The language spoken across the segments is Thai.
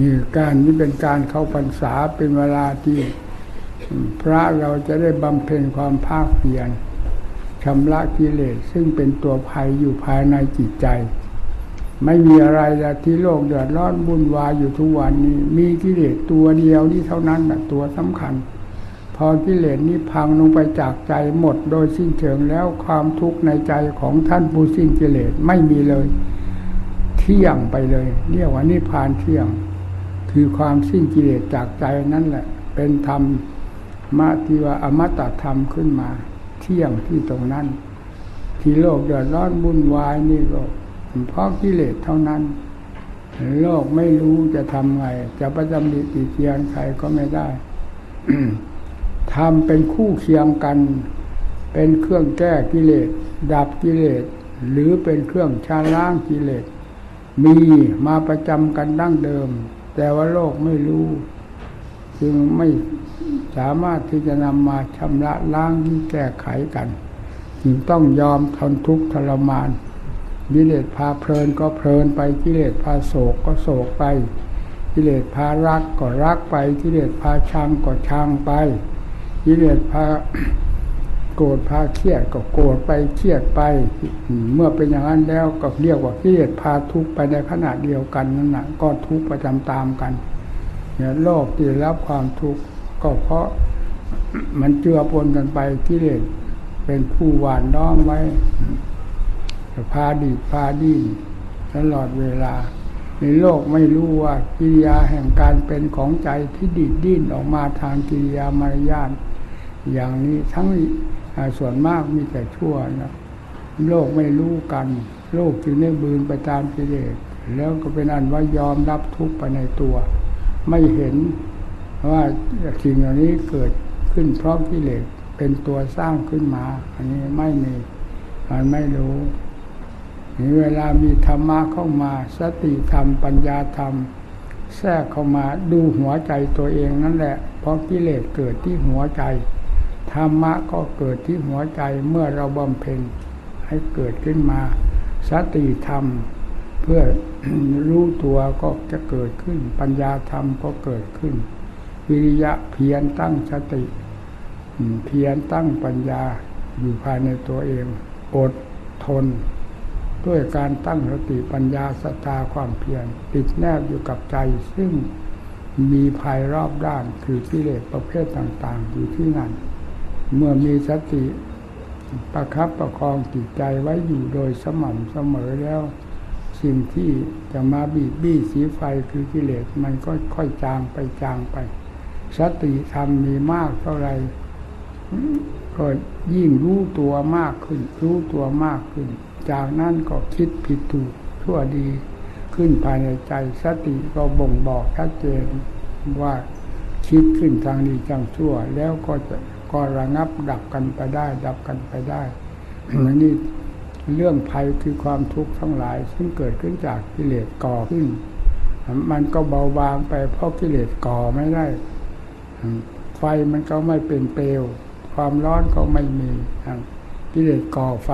นี่การนี้เป็นการเข้าพรรษาเป็นเวลาที่ พระเราจะได้บำเพ็ญความภาคเพียรชำระกิเลสซึ่งเป็นตัวภัยอยู่ภายในจิตใจ ไม่มีอะไรล้วที่โลกเดือดร้อนบุ่นวายอยู่ทุกวันนี้ มีกิเลสตัวเดียวนี่เท่านั้นนะตัวสำคัญ พอกิเลสนี้พังลงไปจากใจหมดโดยสิ้นเชิงแล้วความทุกข์ในใจของท่านผู้สิ้นกิเลสไม่มีเลย เที่ยงไปเลย เรียกว่านิพพานเที่ยง คือความสิ้นกิเลสจากใจนั่นแหละ เป็นธรรมมาที่ว่าอมตะธรรมขึ้นมา เที่ยงที่ตรงนั้น ที่โลกเดือดร้อนบุ่นวายนี่ก็เพราะกิเลสเท่านั้น โลกไม่รู้จะทำไง จะประจำดิติเทียนใครก็ไม่ได้ทำเป็นคู่เคียงกัน เป็นเครื่องแก้กิเลส ดับกิเลส หรือเป็นเครื่องชาล้างกิเลส มีมาประจำกันดั้งเดิม แต่ว่าโลกไม่รู้ จึงไม่สามารถที่จะนำมาชำระล้างแก้ไขกันจึงต้องยอมทนทุกข์ทรมานกิเลสพาเพลินก็เพลินไปกิเลสพาโศกก็โศกไปกิเลสพารักก็รักไปกิเลสพาชังก็ชังไปกิเลสพา โกรธพาเครียดก็โกรธไปเครียดไป เมื่อเป็นอย่างนั้นแล้วก็เรียกว่ากิเลสพาทุกข์ไปในขณะเดียวกันนั่นแหะก็ทุกข์ประจำตามกันเนี่ยโลกที่รับความทุกข์ก็เพราะมันเจือปนกันไปกิเลสเป็นผู้หวานน้อมไว้พาดีพาดีตลอดเวลา ในโลกไม่รู้ว่ากิริยาแห่งการเป็นของใจที่ดีดดิ้นออกมาทางกิริยามารยาทอย่างนี้ทั้ง ส่วนมากมีแต่ชั่วนะโลกไม่รู้กัน โลกจึงได้บืนไปตามกิเลสแล้วก็เป็นอันว่ายอมรับทุกข์ไปในตัว ไม่เห็นว่าสิ่งเหล่านี้เกิดขึ้นเพราะกิเลสเป็นตัวสร้างขึ้นมา อันนี้ไม่มีมันไม่รู้นี่เวลามีธรรมะเข้ามา สติธรรม ปัญญาธรรม แทรกเข้ามาดูหัวใจตัวเองนั่นแหละ เพราะกิเลสเกิดที่หัวใจ ธรรมะก็เกิดที่หัวใจเมื่อเราบำเพ็ญให้เกิดขึ้นมา สติธรรม เพื่อรู้ตัวก็จะเกิดขึ้น ปัญญาธรรมก็เกิดขึ้น วิริยะเพียรตั้งสติ เพียรตั้งปัญญาอยู่ภายในตัวเอง อดทน ด้วยการตั้งสติปัญญาสตาความเพียรติดแนบอยู่กับใจซึ่งมีภายรอบด้านคือกิเลสประเภทต่าง ๆ อยู่ที่นั่น เมื่อมีสติประคับประคองจิตใจไว้อยู่โดยสม่ำเสมอแล้ว สิ่งที่จะมาบีบบี้สีไฟคือกิเลสมันก็ค่อยจางไปจางไป สติธรรมมีมากเท่าไรก็ยิ่งรู้ตัวมากขึ้น รู้ตัวมากขึ้น จากนั้นก็คิดผิดถูกชั่วดีขึ้นภายในใจสติก็บ่งบอกชัดเจนว่าคิดขึ้นทางดีจังชั่วแล้วก็จะ ก็ระงับดับกันไปได้ ดับกันไปได้นี่เรื่องภัยคือความทุกข์ทั้งหลาย ซึ่งเกิดขึ้นจากกิเลสก่อขึ้น มันก็เบาบางไปเพราะกิเลสก่อไม่ได้ ไฟมันก็ไม่เป็นเปลว ความร้อนก็ไม่มีกิเลสก่อไฟ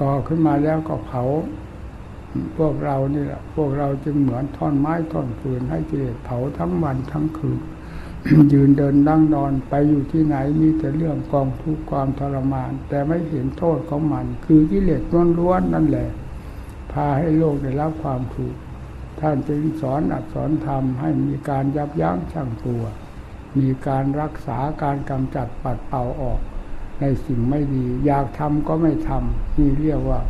ก่อขึ้นมาแล้วก็เผา พวกเรานี่แหละ พวกเราจึงเหมือนท่อนไม้ท่อนฟืนให้กิเลสเผาทั้งวันทั้งคืน ยืนเดินนั่งนอนไปอยู่ที่ไหนมีแต่เรื่องกองทุกข์ความทรมาน แต่ไม่เห็นโทษของมัน คือกิเลสล้วนๆนั่นแหละ พาให้โลกได้รับความทุกข์ท่านจึงสอนอัดสอนธรรมให้มีการยับยั้งชั่งตัว มีการรักษาการกำจัดปัดเป่าออก ในสิ่งไม่ดี อยากทำก็ไม่ทำนี่เรียกว่า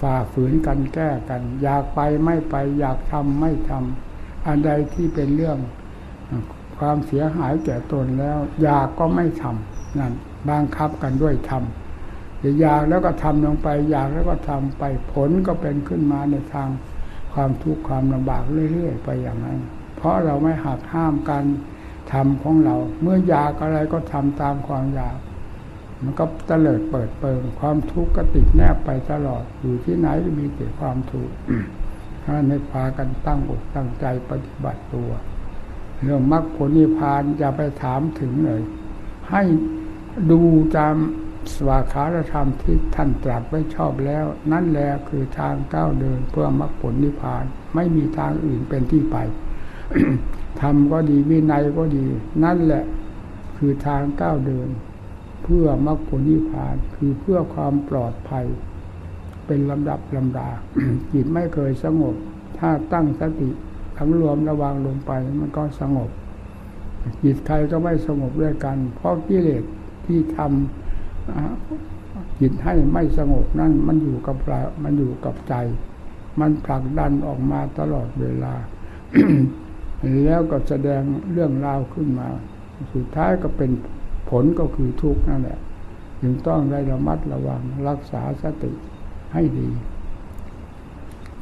ฝ่าฝืนกันแก้กัน อยากไปไม่ไป อยากทำไม่ทำอันใดที่เป็นเรื่อง ความเสียหายแก่ตนแล้ว อยากก็ไม่ทำนั่นบังคับกันด้วยทำอยากแล้วก็ทำลงไป อยากแล้วก็ทำไปผลก็เป็นขึ้นมาในทางความทุกข์ความลำบากเรื่อยๆ ไปอย่างนั้น เพราะเราไม่หักห้ามกันธรรมของเรา เมื่ออยากอะไรก็ทำตามความอยาก มันก็เตลิดเปิดเปิงความทุกข์ก็ติดแนบไปตลอดอยู่ที่ไหนก็มีแต่ความทุกข์ถ้าในพากันตั้งอกตั้งใจปฏิบัติตัว เรื่องมรรคผลนิพพานอย่าไปถามถึงเลย ให้ดูตามสวาคาธรรมที่ท่านตรัสไว้ชอบแล้ว นั่นแหละคือทางก้าวเดินเพื่อมรรคผลนิพพาน ไม่มีทางอื่นเป็นที่ไปทำก็ดีวินัยก็ดี นั่นแหละ คือทางก้าวเดิน เพื่อมรรคผลนิพพาน คือเพื่อความปลอดภัย เป็นลำดับลำดาจิตไม่เคยสงบ ถ้าตั้งสติ ทั้งรวมระวังลงไปมันก็สงบ จิตใครก็ไม่สงบด้วยกัน เพราะกิเลสที่ทำจิตให้ไม่สงบนั่นมันอยู่กับเรามันอยู่กับใจ มันผลักดันออกมาตลอดเวลา แล้วก็แสดงเรื่องราวขึ้นมา สุดท้ายก็เป็นผลก็คือทุกข์นั่นแหละจึงต้องได้ระมัดระวังรักษาสติให้ดี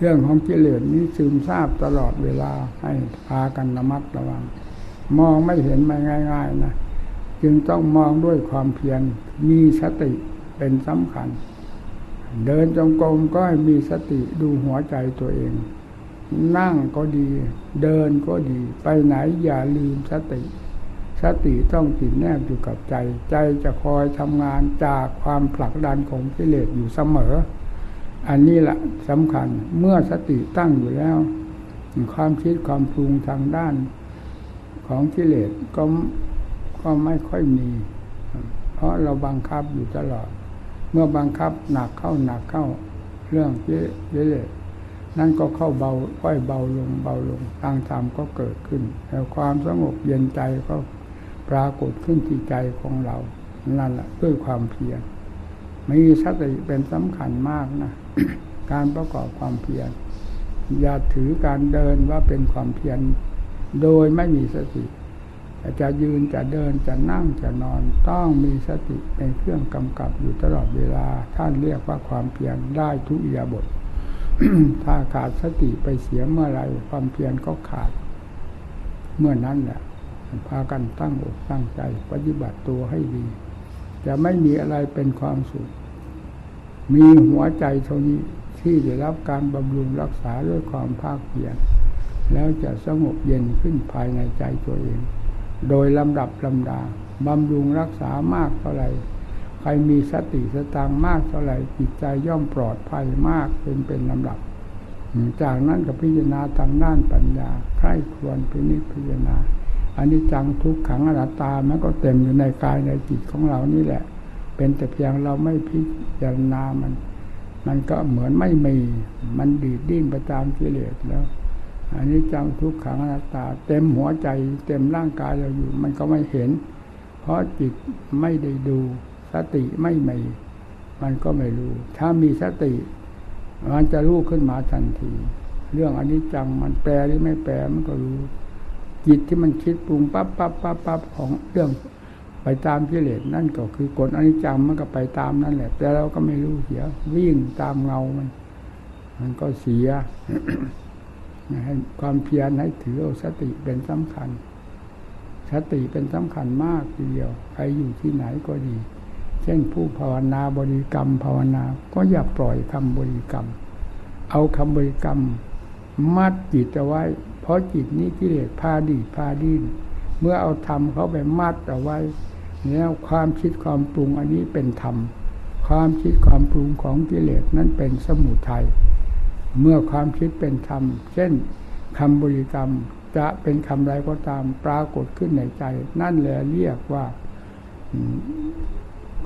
เรื่องของกิเลสนี้ซึมซาบตลอดเวลาให้พากันระมัดระวัง มองไม่เห็นไม่ง่าย ๆ นะ จึงต้องมองด้วยความเพียรมีสติเป็นสำคัญ เดินจงกรมก็ให้มีสติดูหัวใจตัวเอง นั่งก็ดี เดินก็ดี ไปไหนอย่าลืมสติ สติต้องติดแนบอยู่กับใจ ใจจะคอยทำงานจากความผลักดันของกิเลสอยู่เสมอ อันนี้แหละสำคัญเมื่อสติตั้งอยู่แล้ว ความคิดความปรุงทางด้านของกิเลสก็ก็ไม่ค่อยมี เพราะเราบังคับอยู่ตลอด เมื่อบังคับหนักเข้าหนักเข้าเรื่องเยเลสนั่นก็เข้าเบาค่อยเบาลงเบาลงทางธรรมก็เกิดขึ้นแล้วความสงบเย็นใจก็ปรากฏขึ้นที่ใจของเรา นั่นแหละด้วยความเพียร มีสติเป็นสำคัญมากนะการประกอบความเพียรอย่าถือการเดินว่าเป็นความเพียรโดยไม่มีสติจะยืนจะเดินจะนั่งจะนอนต้องมีสติเป็นเครื่องกำกับอยู่ตลอดเวลา ท่านเรียกว่าความเพียรได้ทุกอิยาบทถ้าขาดสติไปเสียเมื่อไรความเพียรก็ขาด เมื่อนั้นแหละพากันตั้งอกตั้งใจ ปฏิบัติตัวให้ดี จะไม่มีอะไรเป็นความสุข มีหัวใจเท่านี้ที่ได้รับการบำรุงรักษาด้วยความภาคเพียรแล้วจะสงบเย็นขึ้นภายในใจตัวเอง โดยลำดับลำดาบำรุงรักษามากเท่าไรใครมีสติสตางมากเท่าไรจิตใจย่อมปลอดภัยมากเป็นเป็นลำดับ จากนั้นกับพิจารณาทางด้านปัญญาใคร่ควรพินิจพิจารณาอันนี้จังทุกขังอนัตตามันก็เต็มอยู่ในกายในจิตของเรานี่แหละ เป็นแต่เพียงเราไม่พิจารณามัน มันก็เหมือนไม่มี มันดีดดิ้นไปตามกิเลสแล้วอันนี้จังทุกขังอนัตตา เต็มหัวใจ เต็มร่างกายเราอยู่ มันก็ไม่เห็น เพราะจิตไม่ได้ดูสติไม่มีมันก็ไม่รู้ ถ้ามีสติ มันจะรู้ขึ้นมาทันที เรื่องอันนี้จังมันแปลหรือไม่แปลมันก็รู้ จิตที่มันคิดปรุงปั๊บปั๊บปั๊บปั๊บของเรื่อง ไปตามกิเลสนั่นก็คือกฎอนิจจังมันก็ไปตามนั่นแหละ แต่เราก็ไม่รู้เสีย วิ่งตามเงามัน มันก็เสียให้ความเพียรให้ถือเอาสติเป็นสำคัญ สติเป็นสำคัญมากทีเดียวใครอยู่ที่ไหนก็ดี เช่นผู้ภาวนาบริกรรม ภาวนา ก็อย่าปล่อยคำบริกรรม เอาคำบริกรรม มัดจิตเอาไว้ เพราะจิตนี้กิเลสพาดีพาดินเมื่อเอาธรรมเขาไปมัดเอาไว้ แล้วความคิดความปรุงอันนี้เป็นธรรม ความคิดความปรุงของกิเลสนั้นเป็นสมุทัยเมื่อความคิดเป็นธรรม เช่นคำบริกรรมจะเป็นคำใดก็ตามปรากฏขึ้นในใจ นั่นแหละเรียกว่า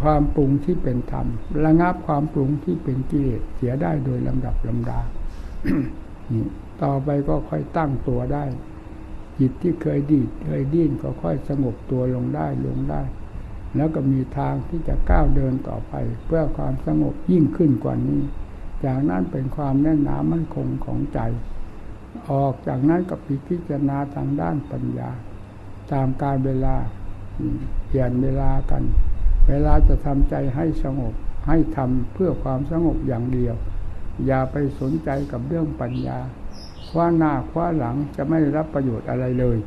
ความปรุงที่เป็นธรรม ระงับความปรุงที่เป็นกิเลสเสียได้โดยลำดับลำดาต่อไปก็ค่อยตั้งตัวได้ จิตที่เคยดีดเคยดิ้นก็ค่อยสงบตัวลงได้ลงได้ แล้วก็มีทางที่จะก้าวเดินต่อไป เพื่อความสงบยิ่งขึ้นกว่านี้ จากนั้นเป็นความแน่นหนามั่นคงของใจ ออกจากนั้นกับพิจารณาทางด้านปัญญา ตามการเวลาเปลี่ยนเวลากัน เวลาจะทำใจให้สงบให้ทำเพื่อความสงบอย่างเดียว อย่าไปสนใจกับเรื่องปัญญาคว้าหน้าคว้าหลังจะไม่รับประโยชน์อะไรเลย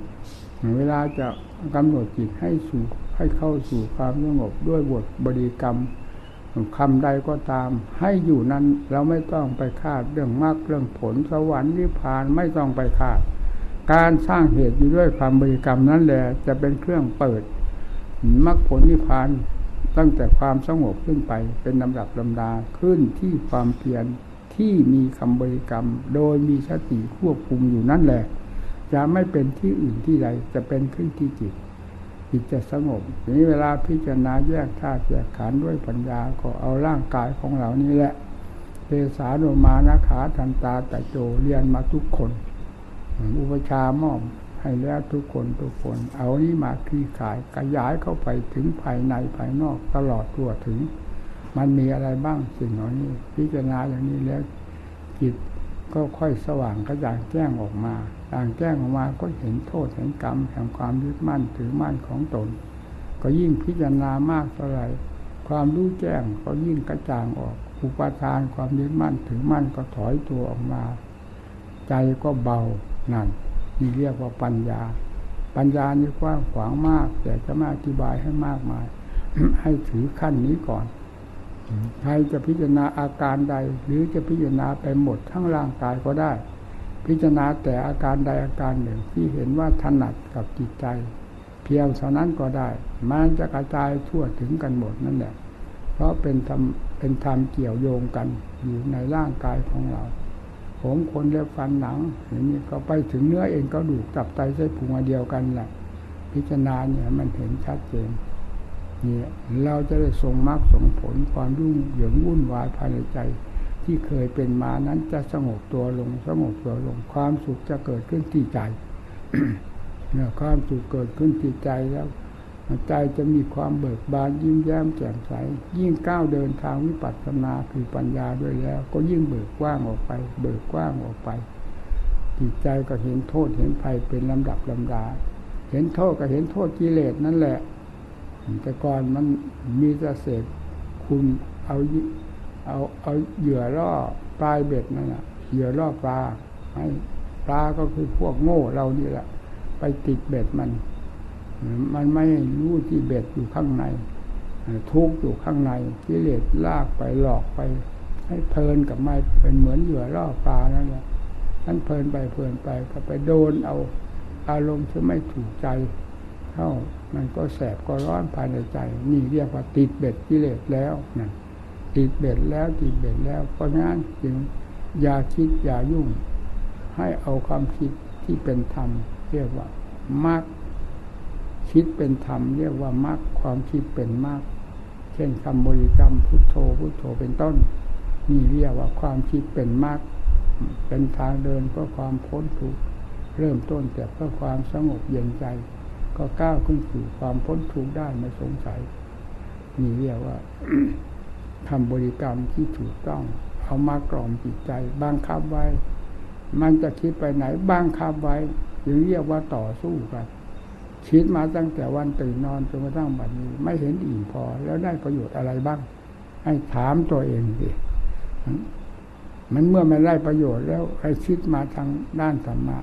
เวลาจะกำหนดจิตให้สู่ให้เข้าสู่ความสงบด้วยบทบริกรรมคำใดก็ตาม ให้อยู่นั้นเราไม่ต้องไปคาดเรื่องมรรคเรื่องผลสวรรค์นิพพานไม่ต้องไปคาด การสร้างเหตุอยู่ด้วยความบริกรรมนั้นแหละจะเป็นเครื่องเปิดมรรคผลนิพพานตั้งแต่ความสงบขึ้นไปเป็นลำดับลำดาขึ้นที่ความเพียรที่มีคำบริกรรม โดยมีสติควบคุมอยู่นั่นแหละ จะไม่เป็นที่อื่นที่ใดจะเป็นขึ้นที่จิตจิตจะสงบนี้เวลาพิจารณาแยกธาตุแยกขันธ์ด้วยปัญญาก็เอาร่างกายของเรานี่แหละเทสาโนมานาขาทันตาตะโจเรียนมาทุกคน อุปชามอบให้แล้วทุกคนทุกคน เอานี้มาคลี่ขายขยายเข้าไปถึงภายในภายนอกตลอดตัวถึง มันมีอะไรบ้างสิ่งเหล่านี้ พิจารณาอย่างนี้แล้วจิตก็ค่อยสว่างกระจ่างแจ้งออกมา ต่างแจ้งออกมาก็เห็นโทษเห็นกรรมแห่งความยึดมั่นถือมั่นของตน ก็ยิ่งพิจารณามากเท่าไรความรู้แจ้งก็ยิ่งกระจ่างออก อุปทานความยึดมั่นถือมั่นก็ถอยตัวออกมา ใจก็เบานั่นนี่เรียกว่าปัญญา ปัญญานี่กว้างขวางมาก แต่จะม่อธิบายให้มากมาย ให้ถือขั้นนี้ก่อนใครจะพิจารณาอาการใด หรือจะพิจารณาไปหมดทั้งร่างกายก็ได้ พิจารณาแต่อาการใดอาการหนึ่งที่เห็นว่าถนัดกับจิตใจ เพียงเท่านั้นก็ได้มันจะกระจายทั่วถึงกันหมดนั่นแหละเพราะเป็นธรรมเป็นธรรมเกี่ยวโยงกันอยู่ในร่างกายของเรา ผมคนเล็บฟันหนังอย่างนี้ก็ไปถึงเนื้อเองก็ดูกตับไตไส้พุงเดียวกันแหละพิจารณาเนี่ยมันเห็นชัดเจนนี่เราจะได้ทรงมรรคสงผลความรุ่งเหยิงวุ่นวายภายในใจ ที่เคยเป็นมานั้นจะสงบตัวลง สงบตัวลง ความสุขจะเกิดขึ้นที่ใจเนี่ยความสุขเกิดขึ้นที่ใจแล้วใจจะมีความเบิกบานยิ้มแย้มแจ่มใส ยิ่งก้าวเดินทางวิปัสสนาคือปัญญาด้วยแล้ว ก็ยิ่งเบิกกว้างออกไป เบิกกว้างออกไป จิตใจก็เห็นโทษเห็นภัยเป็นลำดับลำดา เห็นโทษก็เห็นโทษกิเลสนั่นแหละ แต่ก่อนมันมีแต่เศษคุณเอา เอาเอาเหยื่อล่อปลายเบ็ดนั่นแหละเหยื่อล่อปลาให้ปลาก็คือพวกโง่เรานี่แหละ ไปติดเบ็ดมัน มันไม่รู้ที่เบ็ดอยู่ข้างใน ทุกอยู่ข้างในกิเลสลากไปหลอกไป ให้เพลินกับไม่เป็นเหมือนเหยื่อล่อปลานั่นแหละท่านเพลินไปเพลินไปก็ไปโดนเอาอารมณ์ที่ไม่ถูกใจเข้ามันก็แสบก็ร้อนภายในใจ นี่เรียกว่าติดเบ็ดกิเลสแล้วนั่น ติดเบ็ดแล้วติดเบ็ดแล้วเพราะงั้นจึงอย่าคิดอย่ายุ่ง ให้เอาความคิดที่เป็นธรรม เรียกว่ามรรคคิดเป็นธรรม เรียกว่ามรรคความคิดเป็นมรรคเช่นคำบริกรรมพุทโธพุทโธเป็นต้นนี่เรียกว่าความคิดเป็นมรรคเป็นทางเดินเพื่อความพ้นทุกข์เริ่มต้นแต่เพื่อความสงบเย็นใจ ก็ก้าวขึ้นสู่ความพ้นทุกข์ได้ไม่สงสัยนี่เรียกว่า ทำบริกรรมที่ถูกต้อง เอามากล่อมจิตใจบังคับไว้ มันจะคิดไปไหนบังคับไว้ถึงเรียกว่าต่อสู้กันคิดมาตั้งแต่วันตื่นนอนจนกระทั่งบัดนี้ ไม่เห็นอิ่มพอ แล้วได้ประโยชน์อะไรบ้าง ให้ถามตัวเองสิมันเมื่อไม่ได้ประโยชน์แล้วใครคิดมาทางด้านธรรมะ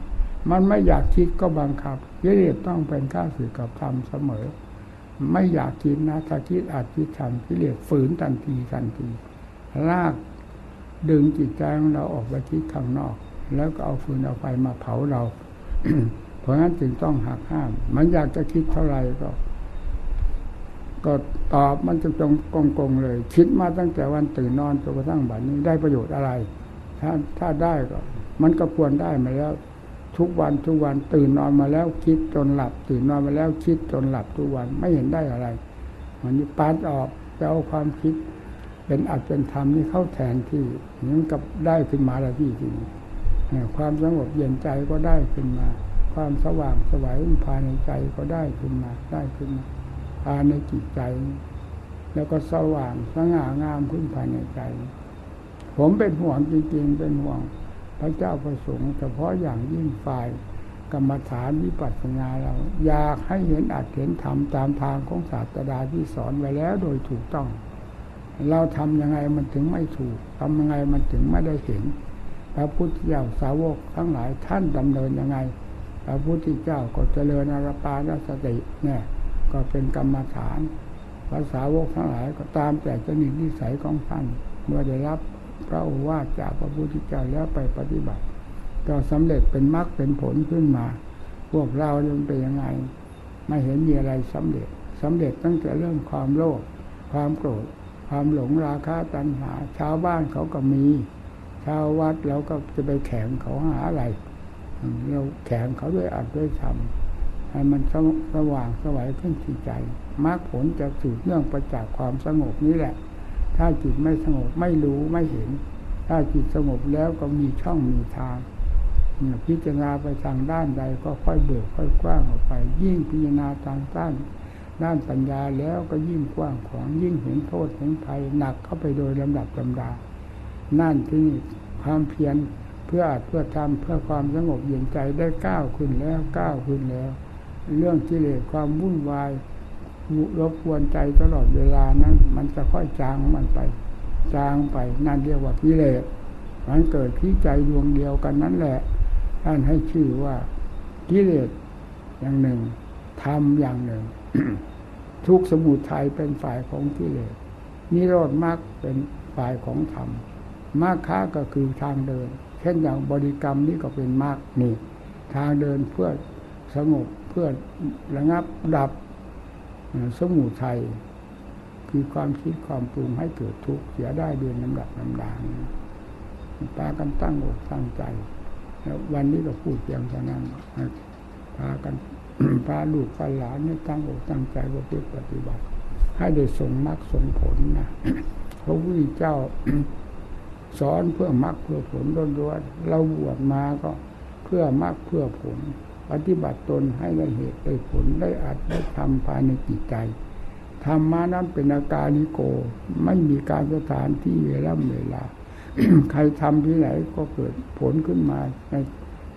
มันไม่อยากคิดก็บังคับกิเลสต้องเป็นข้าศึกกับธรรมเสมอ ไม่อยากคิดนะถ้าคิดอาจคิดทำกิเลสฝืนทันทีทันทีลากดึงจิตใจของเราออกไปคิดข้างนอก แล้วก็เอาฟืนเอาไฟมาเผาเรา เพราะงั้นจึงต้องหักห้าม มันอยากจะคิดเท่าไหร่ก็ ก็ตอบมันจะจงกงๆเลย คิดมาตั้งแต่วันตื่นนอนจนกระทั่งบัดนี้ได้ประโยชน์อะไร ถ้าถ้าได้ก็ มันก็ควรได้มาแล้ว ทุกวันทุกวันตื่นนอนมาแล้วคิดจนหลับ ตื่นนอนมาแล้วคิดจนหลับทุกวันไม่เห็นได้อะไรมันนี้ปัดออกจะเอาความคิด เป็นอัดเป็นธรรมนี่เข้าแทนที่นั้นกับได้ขึ้นมาแล้วที่จริงความสงบเย็นใจก็ได้ขึ้นมา ความสว่างสวัยภายในใจก็ได้ขึ้นมาได้ขึ้นมาภายในจิตใจ แล้วก็สว่างสง่างามขึ้นภายในใจ ผมเป็นห่วงจริงๆเป็นห่วง พระเจ้าประสงค์เฉพาะอย่างยิ่งฝ่ายกรรมฐานวิปัสสนาเรา อยากให้เห็นอัดเห็นธรรมตามทางของศาสดาที่สอนไว้แล้วโดยถูกต้อง เราทํำยังไงมันถึงไม่ถูกทำยังไงมันถึงไม่ได้เห็น พระพุทธเจ้าสาวกทั้งหลายท่านดำเนินยังไง พระพุทธเจ้าก็เจริญอรปานสติเนี่ยก็เป็นกรรมฐานภาษาวกทั้งหลายก็ตามแต่จนินิสัยของท่านเมื่อได้รับ พระโอวาทจากพระพุทธเจ้าแล้วไปปฏิบัติ ก็สำเร็จเป็นมรรคเป็นผลขึ้นมา พวกเราจะเป็นยังไง ไม่เห็นมีอะไรสำเร็จสำเร็จตั้งแต่เรื่องความโลภความโกรธ ความหลงราคะตัณหา ชาวบ้านเขาก็มี ชาววัดเราก็จะไปแข่งเขาหาอะไรเราแข็งเขาด้วยอัดด้วยทำให้มันสว่างสวัยขึ้นที่ใจมรรคผลจะสืบเนื่องประจากความสงบนี้แหละ ถ้าจิตไม่สงบไม่รู้ไม่เห็น ถ้าจิตสงบแล้วก็มีช่องมีทางพิจารณาไปทางด้านใดก็ค่อยเบิกค่อยกว้างออกไป ยิ่งพิจารณาทางด้านด้านปัญญาแล้วก็ยิ่งกว้างขวางยิ่งเห็นโทษเห็นภัยหนักเข้าไปโดยลำดับลำดา นั่นที่ความเพียรเพื่อเพื่อทำเพื่อความสงบเย็นใจได้ก้าวขึ้นแล้วก้าวขึ้นแล้ว เรื่องกิเลสความวุ่นวาย รบกวนใจตลอดเวลานั้น มันจะค่อยจางมันไป จางไปนั่นเรียกว่ากิเลสมันเกิดที่ใจดวงเดียวกันนั่นแหละ ท่านให้ชื่อว่ากิเลสอย่างหนึ่งธรรมอย่างหนึ่ง ทุกสมุทัยเป็นฝ่ายของกิเลสนิโรธมรรคเป็นฝ่ายของธรรมมรรคะก็คือทางเดิน เช่นอย่างบริกรรมนี่ก็เป็นมรรคนี่ ทางเดินเพื่อสงบเพื่อระงับดับ สมุทัยคือความคิดความปรุงให้เกิดทุกข์เสียได้เดือนลำดับลำดางปากันตั้งอกตั้งใจแล้ววันนี้ก็พูดเพียงเท่านั้นพากันพาลูกพาหลานให้ตั้งอกตั้งใจว่าเพื่อปฏิบัติ ให้ได้ส่งมรรคส่งผลนะพระพุทธเจ้าสอนเพื่อมรรคเพื่อผลล้วนๆเราบวชมาก็เพื่อมรรคเพื่อผล ปฏิบัติตนให้ได้เหตุได้ผลได้อัดได้ทำภายในจิตใจธรรมานั้นเป็นอาการลิโก ไม่มีการสถานที่เวลาเวลา ใครทำที่ไหนก็เกิดผลขึ้นมาใน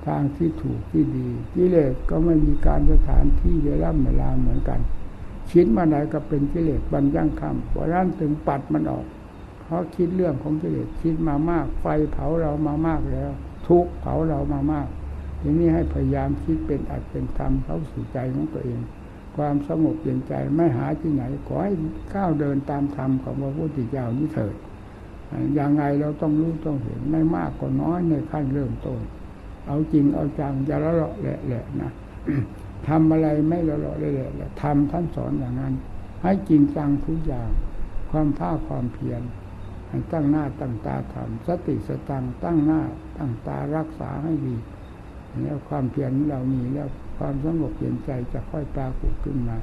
ทางที่ถูกที่ดีกิเลสก็ไม่มีการสถานที่เวลาเวลาเหมือนกันคิดมาไหนก็เป็นกิเลสบรรยังคำเพราะนั้นถึงปัดมันออก เพราะคิดเรื่องของกิเลสคิดมามาก ไฟเผาเรามามากแล้ว ทุกเผาเรามามาก ทีนี้ให้พยายามคิดเป็นอัดเป็นธรรมเข้าสู่ใจของตัวเอง ความสงบเย็นใจไม่หาที่ไหน ขอให้ก้าวเดินตามธรรมของพระพุทธเจ้านี้เถิดอย่างไงเราต้องรู้ต้องเห็นไม่มากก็น้อยในขั้นเริ่มต้น เอาจริงเอาจังจะละเลาะแหละนะทำอะไรไม่ละเลาะแหละทำท่านสอนอย่างนั้น ให้จริงจังทุกอย่าง ความภาคความเพียรให้ตั้งหน้าตั้งตาทำสติสตังตั้งหน้าตั้งตารักษาให้ดี แล้วความเพียรเรามีแล้วความสงบเย็นใจจะค่อยปรากฏขึ้นมา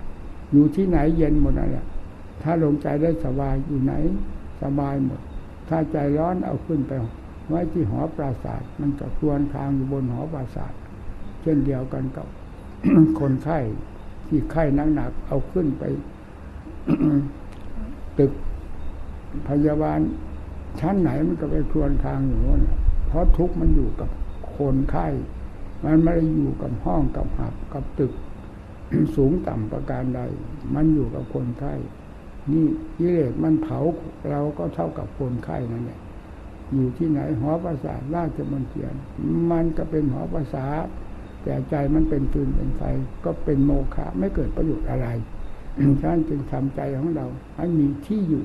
อยู่ที่ไหนเย็นหมดนั่นแหละถ้าลงใจได้สบายอยู่ไหนสบายหมด ถ้าใจร้อนเอาขึ้นไป ไว้ที่หอปราศาสตร์มันก็ควรทางอยู่บนหอปราศาสตร์เช่นเดียวกันกับคนไข้ที่ไข้หนักๆเอาขึ้นไป ตึกพยาบาลชั้นไหนมันก็ไปควนทางอยู่นั่นเพราะทุกมันอยู่กับคนไข้ มันไม่ได้อยู่กับห้องกับหับกับตึกสูงต่ำประการใด มันอยู่กับคนไข้นี่กิเลสมันเผาเราก็เท่ากับคนไข้นั่นแหละอยู่ที่ไหนหอประสาทราชมนเทียน มันก็เป็นหอประสาทแต่ใจมันเป็นฟืนเป็นไฟก็เป็นโมฆะไม่เกิดประโยชน์อะไรฉะนั้นจึงทำใจของเราให้มีที่อยู่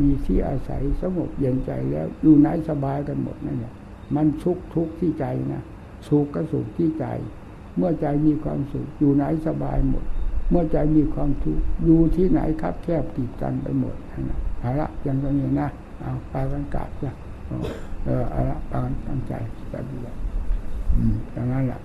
มีที่อาศัยสงบเย็นใจแล้วอยู่ไหนสบายกันหมดนั่นแหละมันทุกทุกที่ใจนะ สุขก็สุขที่ใจ เมื่อใจมีความสุขอยู่ไหนสบายหมด เมื่อใจมีความทุกข์อยู่ที่ไหนคับแคบติดกันไปหมดนะเอาละยังตรงนี้นะเอาปกันกาดจ้ะเออเอาละปกันตั้งใจแบบนี้อย่างนั้นแหละ